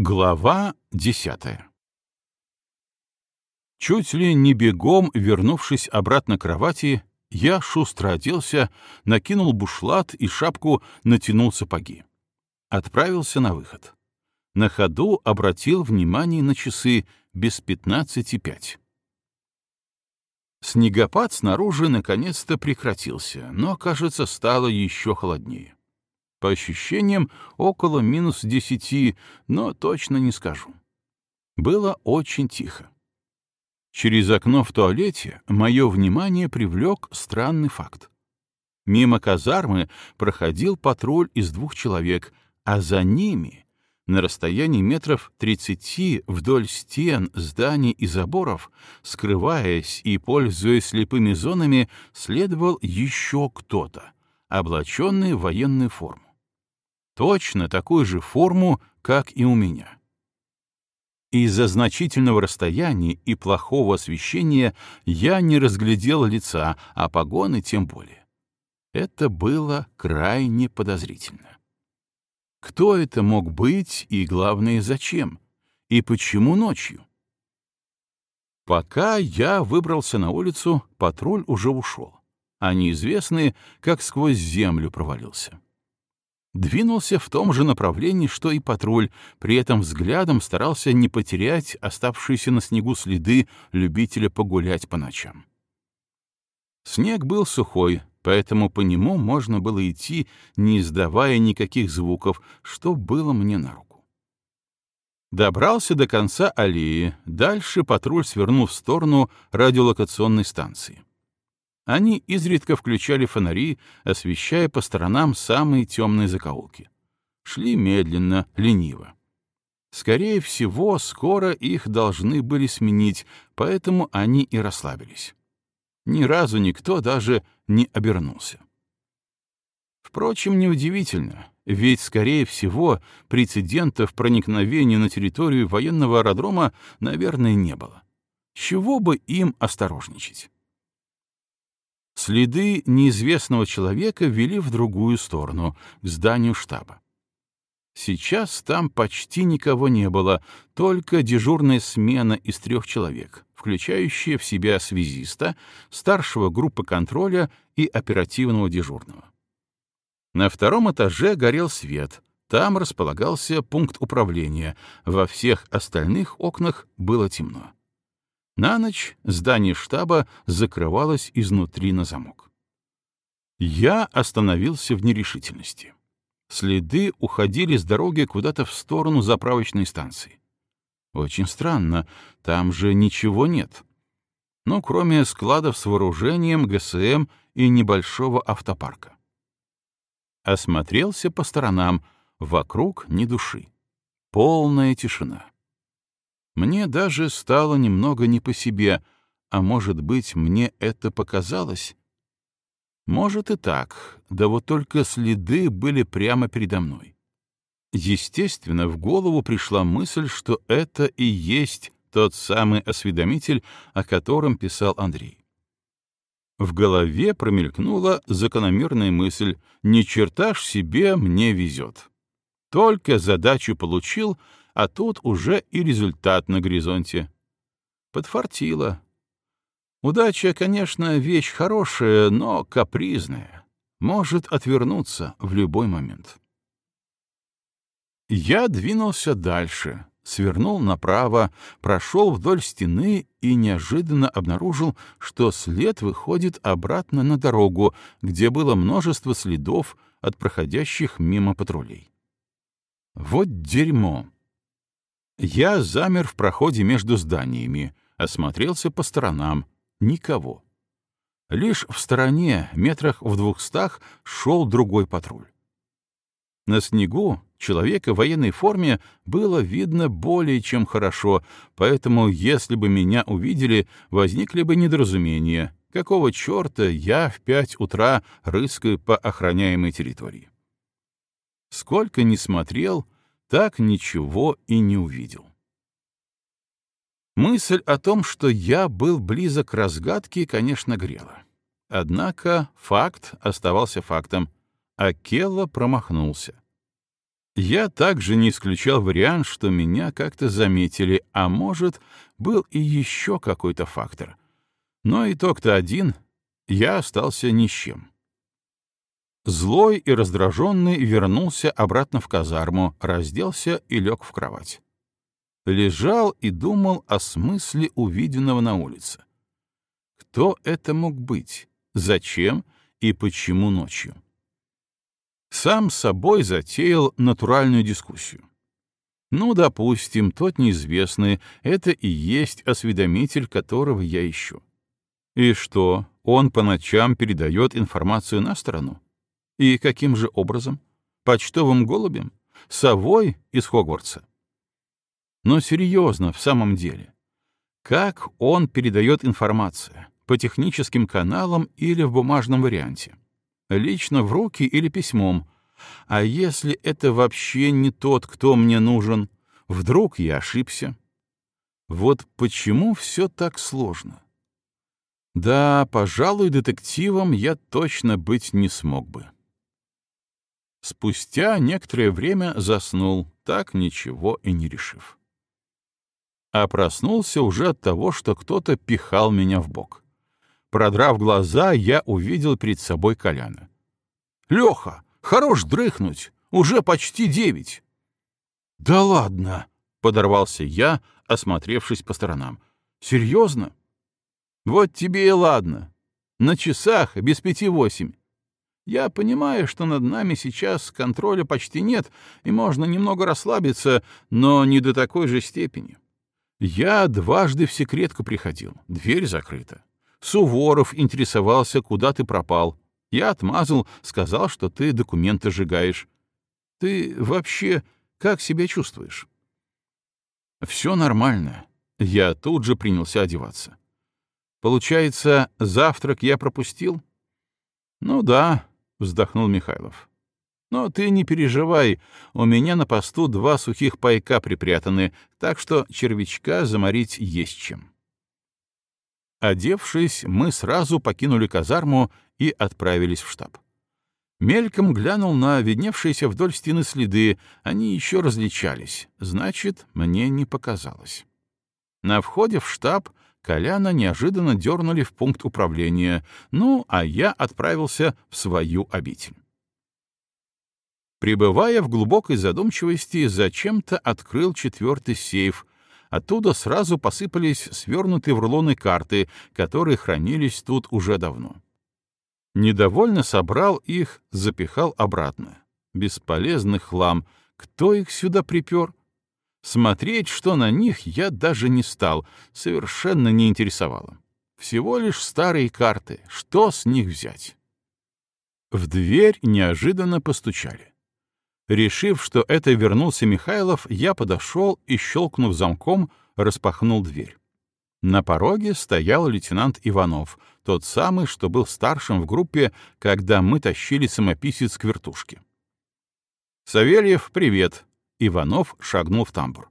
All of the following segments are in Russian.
Глава десятая Чуть ли не бегом, вернувшись обратно к кровати, я шустро оделся, накинул бушлат и шапку, натянул сапоги. Отправился на выход. На ходу обратил внимание на часы без пятнадцати пять. Снегопад снаружи наконец-то прекратился, но, кажется, стало еще холоднее. По ощущениям, около минус десяти, но точно не скажу. Было очень тихо. Через окно в туалете мое внимание привлек странный факт. Мимо казармы проходил патруль из двух человек, а за ними, на расстоянии метров тридцати вдоль стен, зданий и заборов, скрываясь и пользуясь слепыми зонами, следовал еще кто-то, облаченный в военную форму точно такую же форму, как и у меня. Из-за значительного расстояния и плохого освещения я не разглядел лица, а погоны тем более. Это было крайне подозрительно. Кто это мог быть и, главное, зачем? И почему ночью? Пока я выбрался на улицу, патруль уже ушел, а неизвестный как сквозь землю провалился двинулся в том же направлении, что и патруль, при этом взглядом старался не потерять оставшиеся на снегу следы любителя погулять по ночам. Снег был сухой, поэтому по нему можно было идти, не издавая никаких звуков, что было мне на руку. Добрался до конца аллеи, дальше патруль свернул в сторону радиолокационной станции. Они изредка включали фонари, освещая по сторонам самые темные закоулки. Шли медленно, лениво. Скорее всего, скоро их должны были сменить, поэтому они и расслабились. Ни разу никто даже не обернулся. Впрочем, неудивительно, ведь, скорее всего, прецедентов проникновения на территорию военного аэродрома, наверное, не было. чего бы им осторожничать? Следы неизвестного человека вели в другую сторону, к зданию штаба. Сейчас там почти никого не было, только дежурная смена из трех человек, включающая в себя связиста, старшего группы контроля и оперативного дежурного. На втором этаже горел свет, там располагался пункт управления, во всех остальных окнах было темно. На ночь здание штаба закрывалось изнутри на замок. Я остановился в нерешительности. Следы уходили с дороги куда-то в сторону заправочной станции. Очень странно, там же ничего нет. Ну, кроме складов с вооружением, ГСМ и небольшого автопарка. Осмотрелся по сторонам, вокруг ни души. Полная тишина. Мне даже стало немного не по себе, а может быть, мне это показалось? Может и так, да вот только следы были прямо передо мной. Естественно, в голову пришла мысль, что это и есть тот самый осведомитель, о котором писал Андрей. В голове промелькнула закономерная мысль «Ни черта ж себе мне везет». Только задачу получил — а тут уже и результат на горизонте. Подфартило. Удача, конечно, вещь хорошая, но капризная. Может отвернуться в любой момент. Я двинулся дальше, свернул направо, прошел вдоль стены и неожиданно обнаружил, что след выходит обратно на дорогу, где было множество следов от проходящих мимо патрулей. Вот дерьмо! Я замер в проходе между зданиями, осмотрелся по сторонам. Никого. Лишь в стороне, метрах в двухстах, шел другой патруль. На снегу человека в военной форме было видно более чем хорошо, поэтому, если бы меня увидели, возникли бы недоразумения, какого черта я в пять утра рыскаю по охраняемой территории. Сколько ни смотрел — так ничего и не увидел. Мысль о том, что я был близок к разгадке, конечно, грела. Однако факт оставался фактом, а Келла промахнулся. Я также не исключал вариант, что меня как-то заметили, а может, был и еще какой-то фактор. Но итог-то один — я остался ни с чем. Злой и раздраженный вернулся обратно в казарму, разделся и лег в кровать. Лежал и думал о смысле увиденного на улице. Кто это мог быть? Зачем и почему ночью? Сам собой затеял натуральную дискуссию. Ну, допустим, тот неизвестный — это и есть осведомитель, которого я ищу. И что, он по ночам передает информацию на сторону? И каким же образом? Почтовым голубем? Совой из Хогвартса? Но серьезно, в самом деле. Как он передает информацию? По техническим каналам или в бумажном варианте? Лично в руки или письмом? А если это вообще не тот, кто мне нужен? Вдруг я ошибся? Вот почему все так сложно? Да, пожалуй, детективом я точно быть не смог бы. Спустя некоторое время заснул, так ничего и не решив. А проснулся уже от того, что кто-то пихал меня в бок. Продрав глаза, я увидел перед собой Коляна. «Леха, хорош дрыхнуть, уже почти девять!» «Да ладно!» — подорвался я, осмотревшись по сторонам. «Серьезно?» «Вот тебе и ладно. На часах без пяти восемь. Я понимаю, что над нами сейчас контроля почти нет, и можно немного расслабиться, но не до такой же степени. Я дважды в секретку приходил, дверь закрыта. Суворов интересовался, куда ты пропал. Я отмазал, сказал, что ты документы сжигаешь. Ты вообще как себя чувствуешь? Все нормально. Я тут же принялся одеваться. Получается, завтрак я пропустил? Ну да, — вздохнул Михайлов. «Но ты не переживай, у меня на посту два сухих пайка припрятаны, так что червячка заморить есть чем». Одевшись, мы сразу покинули казарму и отправились в штаб. Мельком глянул на видневшиеся вдоль стены следы, они еще различались, значит, мне не показалось. На входе в штаб Коляна неожиданно дернули в пункт управления, ну, а я отправился в свою обитель. Пребывая в глубокой задумчивости, зачем-то открыл четвертый сейф. Оттуда сразу посыпались свернутые в рулоны карты, которые хранились тут уже давно. Недовольно собрал их, запихал обратно. Бесполезный хлам. Кто их сюда припер? Смотреть, что на них, я даже не стал, совершенно не интересовало. Всего лишь старые карты, что с них взять? В дверь неожиданно постучали. Решив, что это вернулся Михайлов, я подошел и, щелкнув замком, распахнул дверь. На пороге стоял лейтенант Иванов, тот самый, что был старшим в группе, когда мы тащили самописец к вертушке. «Савельев, привет!» Иванов шагнул в тамбур.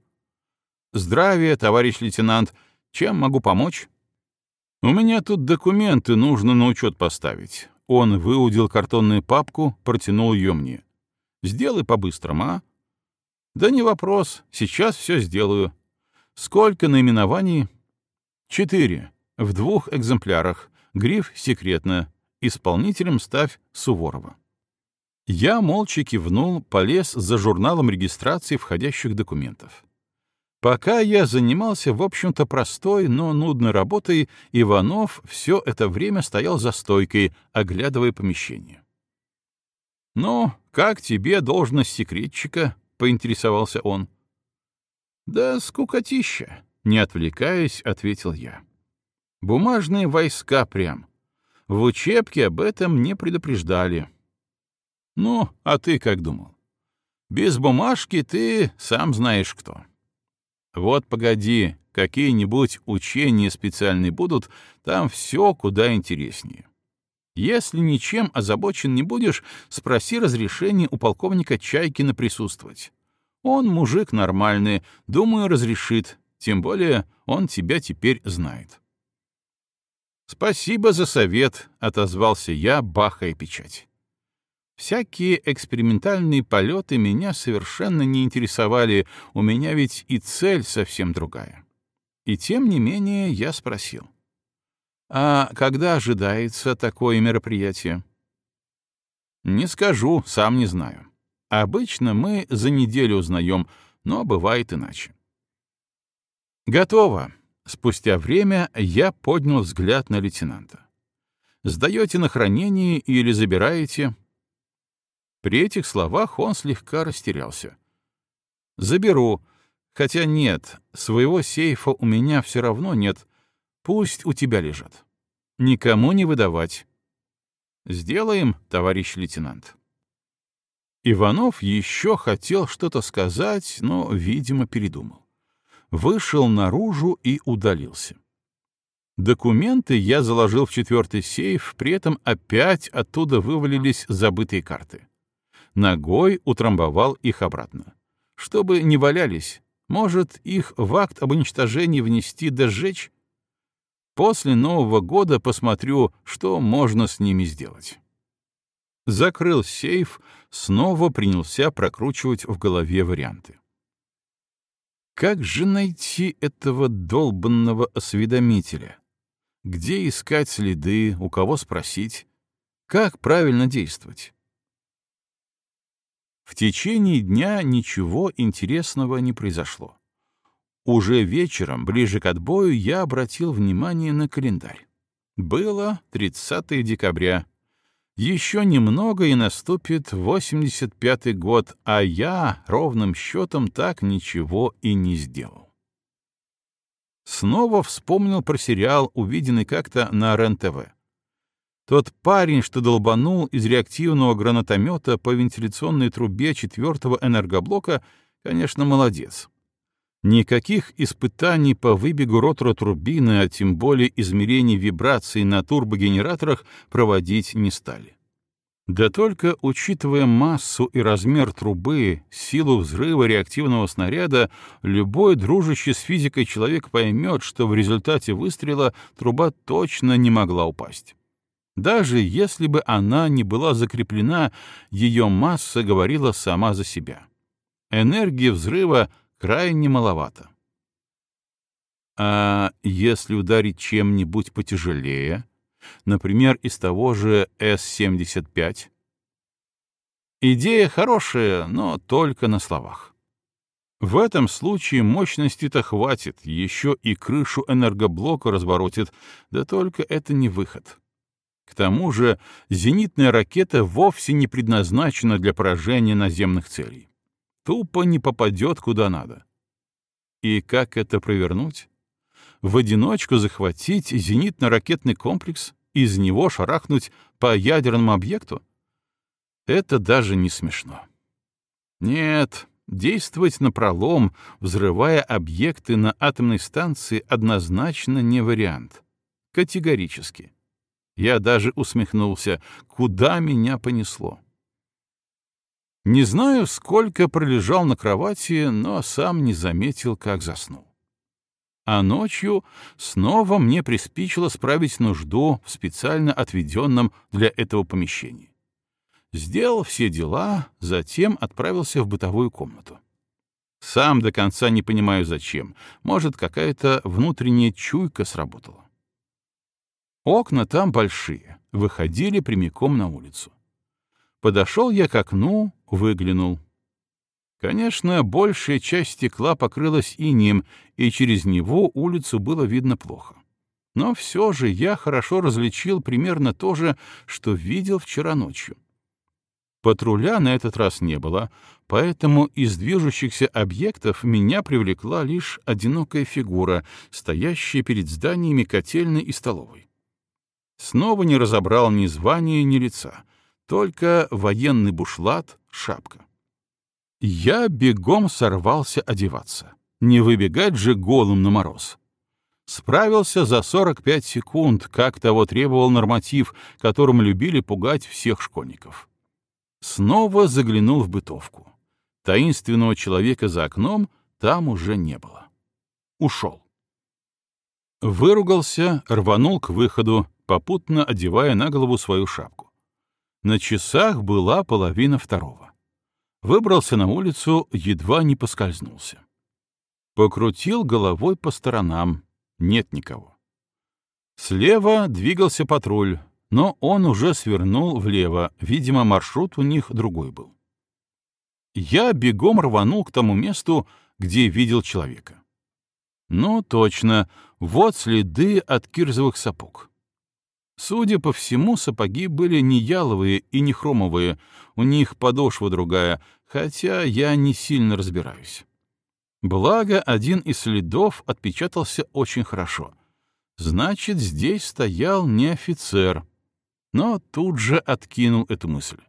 «Здравия, товарищ лейтенант. Чем могу помочь?» «У меня тут документы нужно на учет поставить». Он выудил картонную папку, протянул ее мне. «Сделай по-быстрому, а?» «Да не вопрос. Сейчас все сделаю. Сколько наименований?» «Четыре. В двух экземплярах. Гриф «Секретно». Исполнителем ставь Суворова. Я молча кивнул, полез за журналом регистрации входящих документов. Пока я занимался, в общем-то, простой, но нудной работой, Иванов все это время стоял за стойкой, оглядывая помещение. «Ну, как тебе должность секретчика?» — поинтересовался он. «Да скукотища», — не отвлекаясь, ответил я. «Бумажные войска прям. В учебке об этом не предупреждали». Ну, а ты как думал? Без бумажки ты сам знаешь кто. Вот погоди, какие-нибудь учения специальные будут, там все куда интереснее. Если ничем озабочен не будешь, спроси разрешение у полковника Чайкина присутствовать. Он мужик нормальный, думаю, разрешит, тем более он тебя теперь знает. «Спасибо за совет», — отозвался я, бахая печать. Всякие экспериментальные полеты меня совершенно не интересовали, у меня ведь и цель совсем другая. И тем не менее я спросил. «А когда ожидается такое мероприятие?» «Не скажу, сам не знаю. Обычно мы за неделю узнаем, но бывает иначе». «Готово». Спустя время я поднял взгляд на лейтенанта. «Сдаете на хранение или забираете?» При этих словах он слегка растерялся. «Заберу. Хотя нет, своего сейфа у меня все равно нет. Пусть у тебя лежат. Никому не выдавать». «Сделаем, товарищ лейтенант». Иванов еще хотел что-то сказать, но, видимо, передумал. Вышел наружу и удалился. Документы я заложил в четвертый сейф, при этом опять оттуда вывалились забытые карты ногой утрамбовал их обратно. Чтобы не валялись, может, их в акт об уничтожении внести да сжечь? После Нового года посмотрю, что можно с ними сделать. Закрыл сейф, снова принялся прокручивать в голове варианты. Как же найти этого долбанного осведомителя? Где искать следы, у кого спросить? Как правильно действовать? В течение дня ничего интересного не произошло. Уже вечером, ближе к отбою, я обратил внимание на календарь. Было 30 декабря. Еще немного и наступит 85-й год, а я ровным счетом так ничего и не сделал. Снова вспомнил про сериал, увиденный как-то на РЕН-ТВ. Тот парень, что долбанул из реактивного гранатомета по вентиляционной трубе четвертого энергоблока, конечно, молодец. Никаких испытаний по выбегу ротора турбины, а тем более измерений вибраций на турбогенераторах проводить не стали. Да только, учитывая массу и размер трубы, силу взрыва реактивного снаряда, любой дружащий с физикой человек поймет, что в результате выстрела труба точно не могла упасть. Даже если бы она не была закреплена, ее масса говорила сама за себя. Энергии взрыва крайне маловато. А если ударить чем-нибудь потяжелее, например, из того же С-75? Идея хорошая, но только на словах. В этом случае мощности-то хватит, еще и крышу энергоблока разворотит, да только это не выход. К тому же зенитная ракета вовсе не предназначена для поражения наземных целей. Тупо не попадет куда надо. И как это провернуть? В одиночку захватить зенитно-ракетный комплекс, из него шарахнуть по ядерному объекту? Это даже не смешно. Нет, действовать напролом, взрывая объекты на атомной станции, однозначно не вариант. Категорически. Я даже усмехнулся. Куда меня понесло? Не знаю, сколько пролежал на кровати, но сам не заметил, как заснул. А ночью снова мне приспичило справить нужду в специально отведенном для этого помещении. Сделал все дела, затем отправился в бытовую комнату. Сам до конца не понимаю, зачем. Может, какая-то внутренняя чуйка сработала. Окна там большие, выходили прямиком на улицу. Подошел я к окну, выглянул. Конечно, большая часть стекла покрылась инеем, и через него улицу было видно плохо. Но все же я хорошо различил примерно то же, что видел вчера ночью. Патруля на этот раз не было, поэтому из движущихся объектов меня привлекла лишь одинокая фигура, стоящая перед зданиями котельной и столовой. Снова не разобрал ни звания, ни лица, только военный бушлат, шапка. Я бегом сорвался одеваться. Не выбегать же голым на мороз. Справился за 45 секунд, как того требовал норматив, которым любили пугать всех школьников. Снова заглянул в бытовку. Таинственного человека за окном там уже не было. Ушел. Выругался, рванул к выходу, попутно одевая на голову свою шапку. На часах была половина второго. Выбрался на улицу, едва не поскользнулся. Покрутил головой по сторонам. Нет никого. Слева двигался патруль, но он уже свернул влево, видимо, маршрут у них другой был. Я бегом рванул к тому месту, где видел человека. Ну, точно, вот следы от кирзовых сапог. Судя по всему, сапоги были не яловые и не хромовые, у них подошва другая, хотя я не сильно разбираюсь. Благо, один из следов отпечатался очень хорошо. Значит, здесь стоял не офицер. Но тут же откинул эту мысль.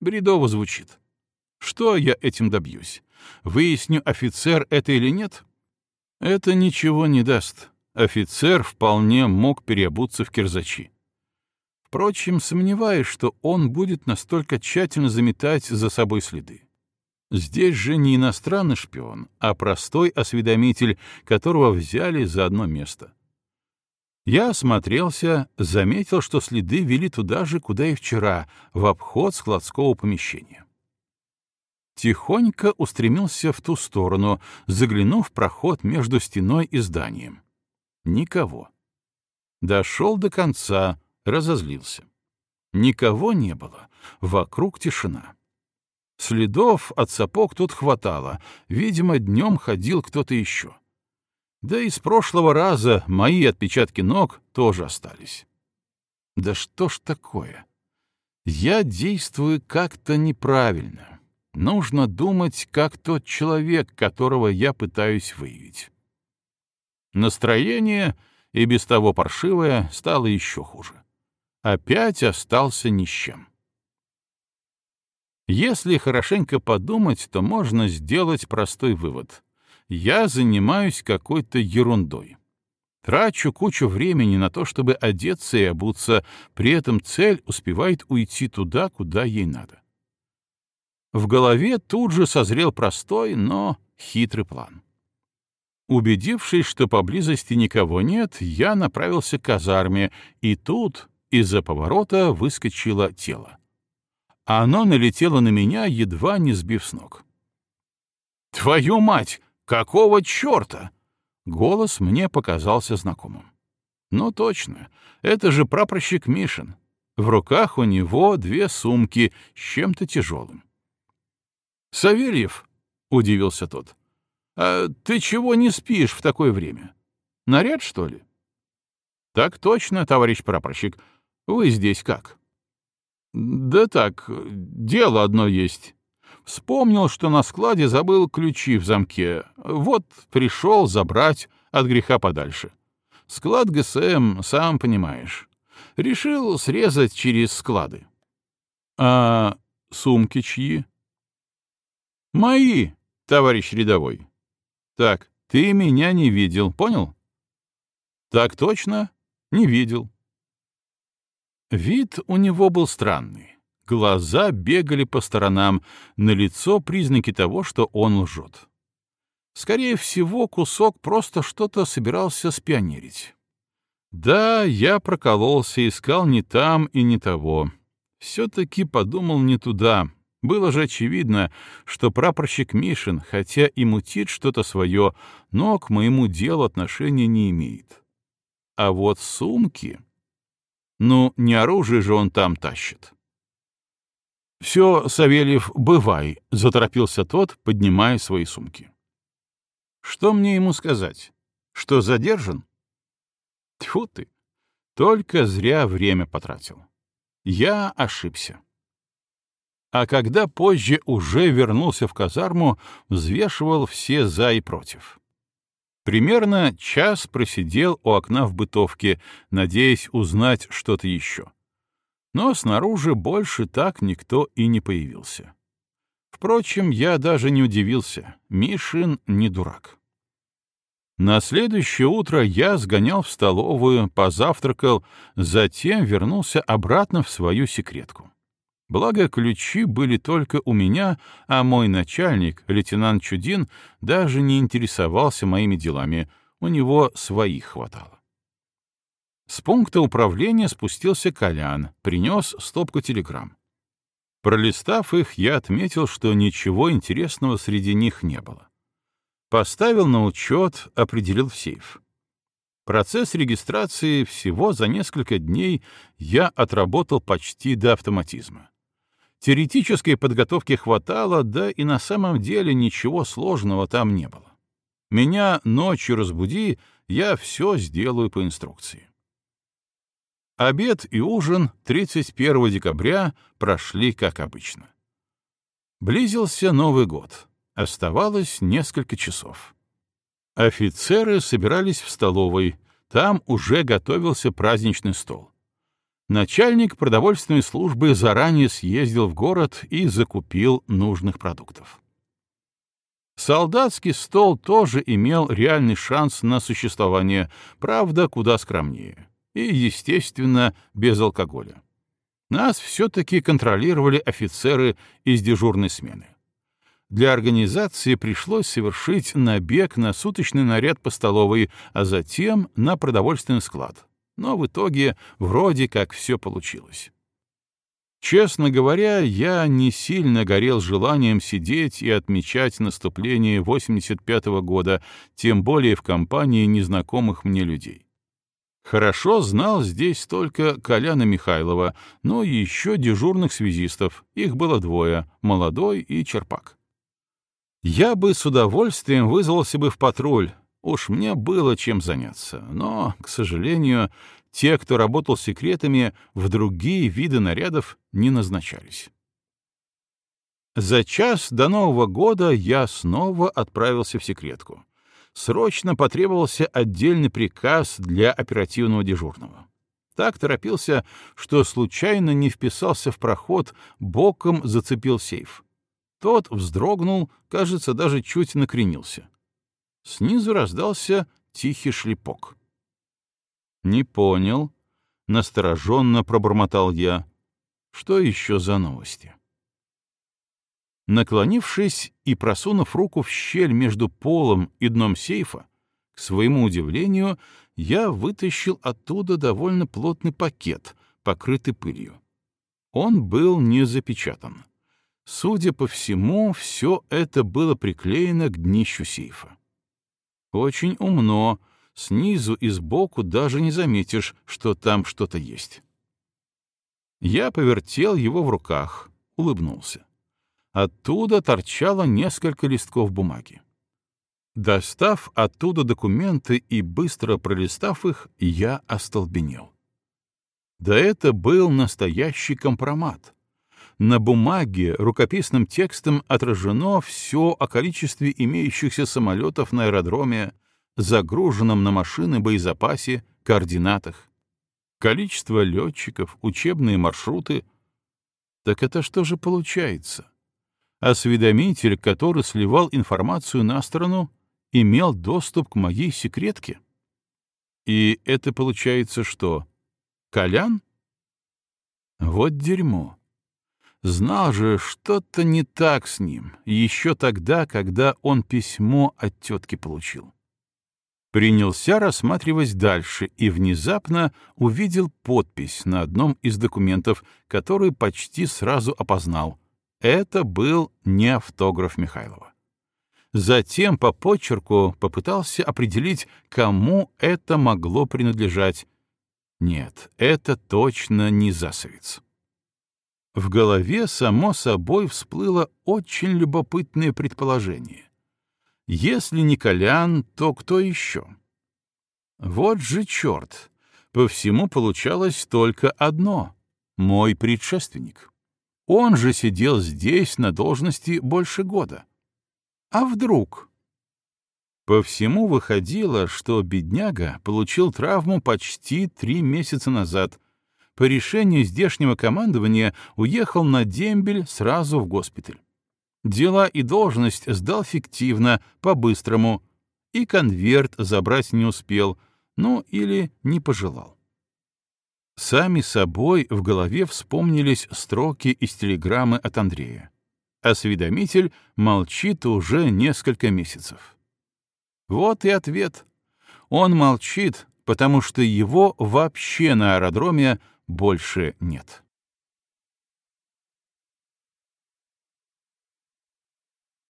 Бредово звучит. Что я этим добьюсь? Выясню, офицер это или нет? Это ничего не даст. Офицер вполне мог переобуться в кирзачи. Впрочем, сомневаюсь, что он будет настолько тщательно заметать за собой следы. Здесь же не иностранный шпион, а простой осведомитель, которого взяли за одно место. Я осмотрелся, заметил, что следы вели туда же, куда и вчера, в обход складского помещения. Тихонько устремился в ту сторону, заглянув в проход между стеной и зданием. Никого. Дошел до конца, разозлился. Никого не было, вокруг тишина. Следов от сапог тут хватало, видимо, днем ходил кто-то еще. Да и с прошлого раза мои отпечатки ног тоже остались. Да что ж такое? Я действую как-то неправильно. Нужно думать, как тот человек, которого я пытаюсь выявить. Настроение, и без того паршивое, стало еще хуже. Опять остался ни с чем. Если хорошенько подумать, то можно сделать простой вывод. Я занимаюсь какой-то ерундой. Трачу кучу времени на то, чтобы одеться и обуться, при этом цель успевает уйти туда, куда ей надо. В голове тут же созрел простой, но хитрый план. Убедившись, что поблизости никого нет, я направился к казарме, и тут из-за поворота выскочило тело. Оно налетело на меня, едва не сбив с ног. «Твою мать! Какого черта?» Голос мне показался знакомым. «Ну точно, это же прапорщик Мишин. В руках у него две сумки с чем-то тяжелым. «Савельев?» — удивился тот. «А ты чего не спишь в такое время? Наряд, что ли?» «Так точно, товарищ прапорщик. Вы здесь как?» «Да так, дело одно есть. Вспомнил, что на складе забыл ключи в замке. Вот пришел забрать от греха подальше. Склад ГСМ, сам понимаешь. Решил срезать через склады». «А сумки чьи?» Мои, товарищ рядовой. Так, ты меня не видел, понял? Так точно, не видел. Вид у него был странный. Глаза бегали по сторонам, на лицо признаки того, что он лжет. Скорее всего, кусок просто что-то собирался спионерить. Да, я прокололся, искал не там и не того. Все-таки подумал не туда, было же очевидно, что прапорщик Мишин, хотя и мутит что-то свое, но к моему делу отношения не имеет. А вот сумки... Ну, не оружие же он там тащит. «Все, Савельев, бывай», — заторопился тот, поднимая свои сумки. «Что мне ему сказать? Что задержан?» Тьфу ты! Только зря время потратил. Я ошибся а когда позже уже вернулся в казарму, взвешивал все «за» и «против». Примерно час просидел у окна в бытовке, надеясь узнать что-то еще. Но снаружи больше так никто и не появился. Впрочем, я даже не удивился. Мишин не дурак. На следующее утро я сгонял в столовую, позавтракал, затем вернулся обратно в свою секретку. Благо, ключи были только у меня, а мой начальник, лейтенант Чудин, даже не интересовался моими делами, у него своих хватало. С пункта управления спустился Колян, принес стопку телеграмм. Пролистав их, я отметил, что ничего интересного среди них не было. Поставил на учет, определил в сейф. Процесс регистрации всего за несколько дней я отработал почти до автоматизма. Теоретической подготовки хватало, да и на самом деле ничего сложного там не было. Меня ночью разбуди, я все сделаю по инструкции. Обед и ужин 31 декабря прошли как обычно. Близился Новый год. Оставалось несколько часов. Офицеры собирались в столовой, там уже готовился праздничный стол. Начальник продовольственной службы заранее съездил в город и закупил нужных продуктов. Солдатский стол тоже имел реальный шанс на существование, правда, куда скромнее. И, естественно, без алкоголя. Нас все-таки контролировали офицеры из дежурной смены. Для организации пришлось совершить набег на суточный наряд по столовой, а затем на продовольственный склад. Но в итоге вроде как все получилось. Честно говоря, я не сильно горел желанием сидеть и отмечать наступление 85-го года, тем более в компании незнакомых мне людей. Хорошо знал здесь только Коляна Михайлова, но еще дежурных связистов, их было двое, молодой и Черпак. Я бы с удовольствием вызвался бы в патруль, уж мне было чем заняться, но, к сожалению, те, кто работал секретами, в другие виды нарядов не назначались. За час до Нового года я снова отправился в секретку. Срочно потребовался отдельный приказ для оперативного дежурного. Так торопился, что случайно не вписался в проход, боком зацепил сейф. Тот вздрогнул, кажется, даже чуть накренился. Снизу раздался тихий шлепок. «Не понял», — настороженно пробормотал я. «Что еще за новости?» Наклонившись и просунув руку в щель между полом и дном сейфа, к своему удивлению, я вытащил оттуда довольно плотный пакет, покрытый пылью. Он был не запечатан. Судя по всему, все это было приклеено к днищу сейфа. Очень умно, снизу и сбоку даже не заметишь, что там что-то есть. Я повертел его в руках, улыбнулся. Оттуда торчало несколько листков бумаги. Достав оттуда документы и быстро пролистав их, я остолбенел. Да это был настоящий компромат. На бумаге рукописным текстом отражено все о количестве имеющихся самолетов на аэродроме, загруженном на машины боезапасе, координатах. Количество летчиков, учебные маршруты. Так это что же получается? Осведомитель, который сливал информацию на сторону, имел доступ к моей секретке? И это получается что? Колян? Вот дерьмо. Знал же, что-то не так с ним, еще тогда, когда он письмо от тетки получил. Принялся рассматривать дальше и внезапно увидел подпись на одном из документов, который почти сразу опознал. Это был не автограф Михайлова. Затем по почерку попытался определить, кому это могло принадлежать. Нет, это точно не Засовец. В голове, само собой, всплыло очень любопытное предположение. Если не Колян, то кто еще? Вот же черт! По всему получалось только одно — мой предшественник. Он же сидел здесь на должности больше года. А вдруг? По всему выходило, что бедняга получил травму почти три месяца назад — по решению здешнего командования уехал на дембель сразу в госпиталь. Дела и должность сдал фиктивно, по-быстрому, и конверт забрать не успел, ну или не пожелал. Сами собой в голове вспомнились строки из телеграммы от Андрея. Осведомитель молчит уже несколько месяцев. Вот и ответ. Он молчит, потому что его вообще на аэродроме больше нет.